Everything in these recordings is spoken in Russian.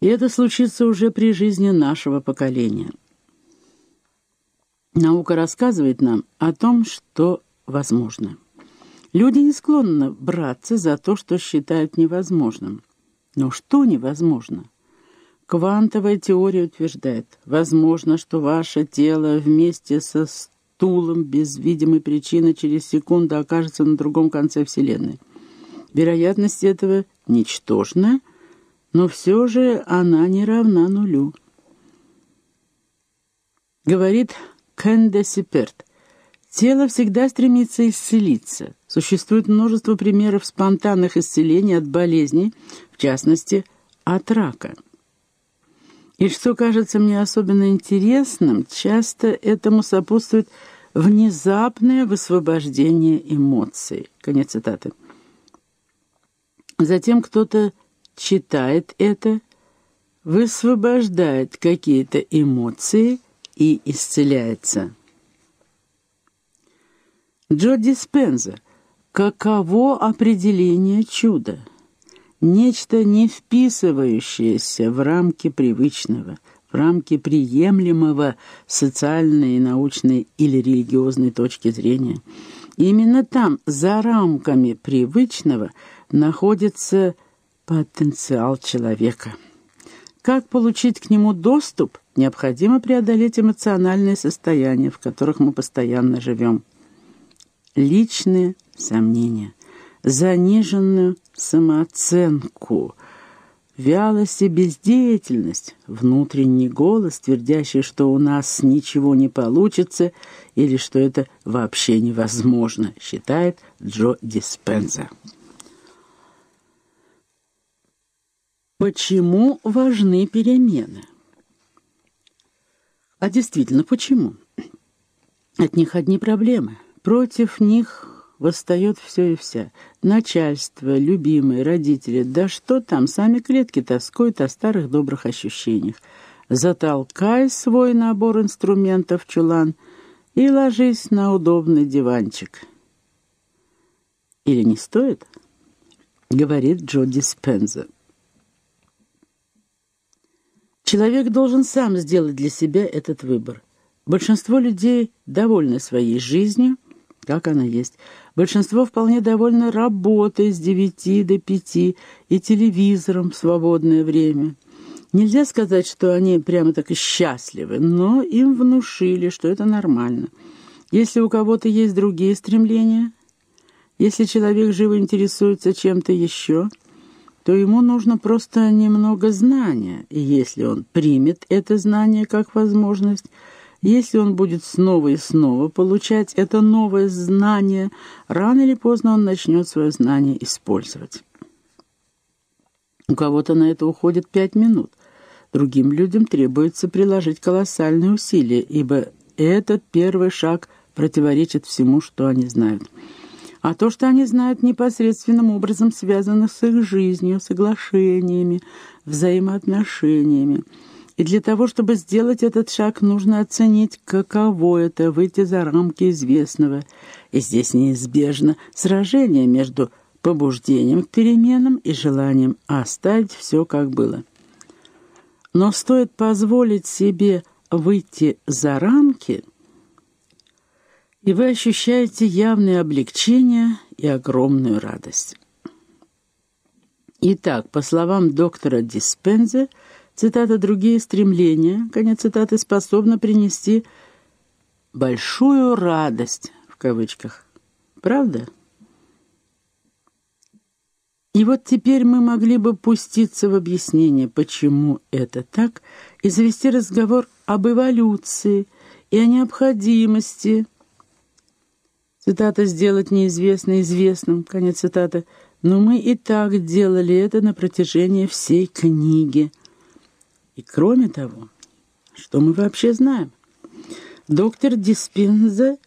И это случится уже при жизни нашего поколения. Наука рассказывает нам о том, что возможно. Люди не склонны браться за то, что считают невозможным. Но что невозможно? Квантовая теория утверждает, возможно, что ваше тело вместе со стулом без видимой причины через секунду окажется на другом конце Вселенной. Вероятность этого ничтожна, но все же она не равна нулю. Говорит Кэндеси Перт, тело всегда стремится исцелиться. Существует множество примеров спонтанных исцелений от болезней, в частности, от рака. И что кажется мне особенно интересным, часто этому сопутствует внезапное высвобождение эмоций. Конец цитаты. Затем кто-то читает это, высвобождает какие-то эмоции и исцеляется. Джо Диспенза. Каково определение чуда? нечто не вписывающееся в рамки привычного, в рамки приемлемого социальной, научной или религиозной точки зрения. именно там, за рамками привычного, находится потенциал человека. Как получить к нему доступ, необходимо преодолеть эмоциональные состояния, в которых мы постоянно живем. Личные сомнения заниженную самооценку, вялость и бездеятельность, внутренний голос, твердящий, что у нас ничего не получится или что это вообще невозможно, считает Джо Диспенза. Почему важны перемены? А действительно, почему? От них одни проблемы. Против них восстает все и вся. Начальство, любимые, родители, да что там, сами клетки тоскуют о старых добрых ощущениях. Затолкай свой набор инструментов чулан и ложись на удобный диванчик. Или не стоит? Говорит Джо Диспенза. Человек должен сам сделать для себя этот выбор. Большинство людей довольны своей жизнью, как она есть. Большинство вполне довольно работой с девяти до пяти и телевизором в свободное время. Нельзя сказать, что они прямо так и счастливы, но им внушили, что это нормально. Если у кого-то есть другие стремления, если человек живо интересуется чем-то еще, то ему нужно просто немного знания, и если он примет это знание как возможность, если он будет снова и снова получать это новое знание, рано или поздно он начнет свое знание использовать. У кого-то на это уходит пять минут. Другим людям требуется приложить колоссальные усилия, ибо этот первый шаг противоречит всему, что они знают. А то, что они знают непосредственным образом, связано с их жизнью, соглашениями, взаимоотношениями – и для того, чтобы сделать этот шаг, нужно оценить, каково это — выйти за рамки известного. И здесь неизбежно сражение между побуждением к переменам и желанием оставить все, как было. Но стоит позволить себе выйти за рамки, и вы ощущаете явное облегчение и огромную радость. Итак, по словам доктора Диспензе, Цитата «другие стремления», конец цитаты, способна принести «большую радость» в кавычках. Правда? И вот теперь мы могли бы пуститься в объяснение, почему это так, и завести разговор об эволюции и о необходимости. Цитата «сделать неизвестно известным», конец цитаты. Но мы и так делали это на протяжении всей книги. И кроме того, что мы вообще знаем? Доктор Диспинза,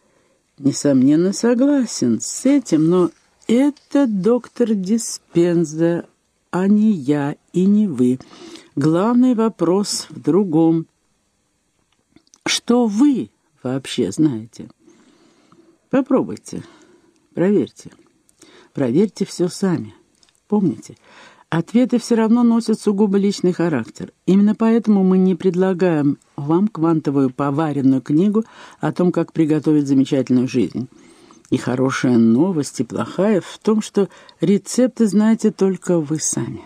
несомненно, согласен с этим, но это доктор Диспенза, а не я и не вы. Главный вопрос в другом. Что вы вообще знаете? Попробуйте, проверьте. Проверьте все сами. Помните, Ответы все равно носят сугубо личный характер. Именно поэтому мы не предлагаем вам квантовую поваренную книгу о том, как приготовить замечательную жизнь. И хорошая новость, и плохая в том, что рецепты знаете только вы сами.